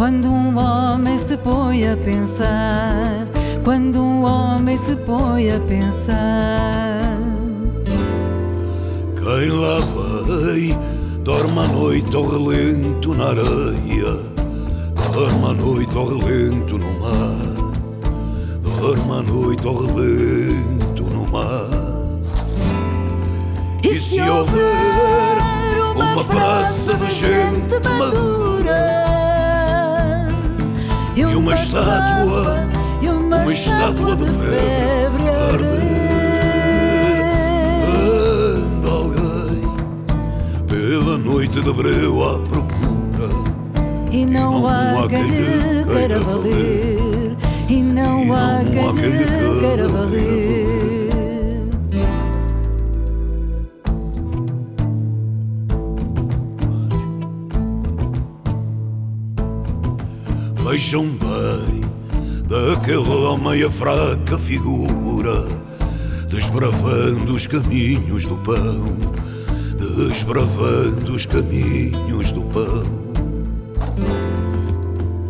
Quando um homem se põe a pensar, quando um homem se põe a pensar. Quem lá vai, dorme à noite ao relento na areia, dorme à noite ao relento no mar, dorme à noite ao relento no mar. E se houver uma praça de gente madura e uma estátua, uma estátua de febre arder, anda alguém pela noite de breu à procura. E não, há quem lhe queira valer, e não há quem lhe queira valer. Vejam bem daquele homem a fraca figura, desbravando os caminhos do pão, desbravando os caminhos do pão.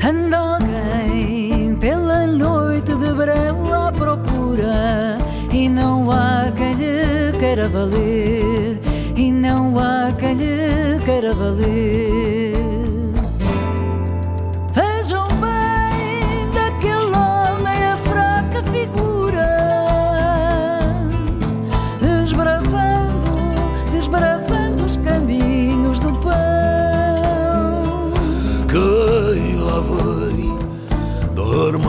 Anda alguém pela noite de breu à procura E não há quem lhe queira valer E não há quem lhe queira valer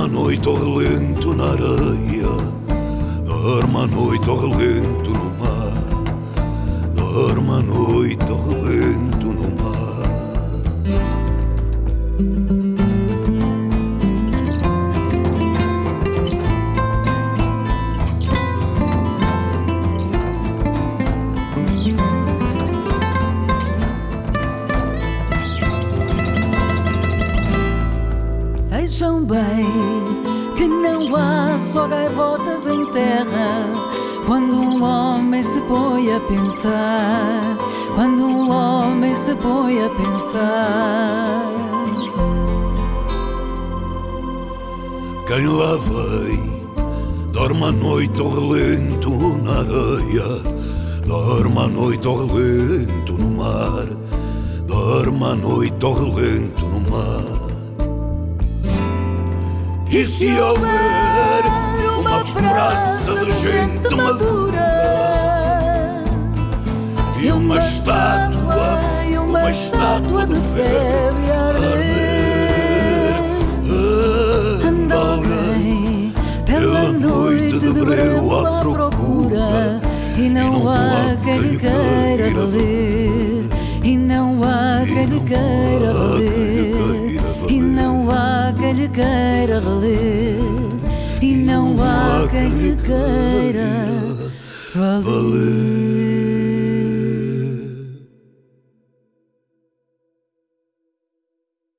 dorme à noite ao relento na areia, dorme à noite ao relento no mar, dorme à noite ao relento no mar. Vejam bem que não há só gaivotas em terra quando um homem se põe a pensar. Quando um homem se põe a pensar. Quem lá vem, dorme à noite ao relento na areia, dorme à noite ao relento no mar, dorme à noite ao relento no mar. E se houver uma praça de gente madura e uma estátua, uma estátua de febre a arder, anda alguém pela noite de breu à procura e não há quem lhe queira valer e não há quem lhe queira há lhe queira valer e não há quem lhe queira valer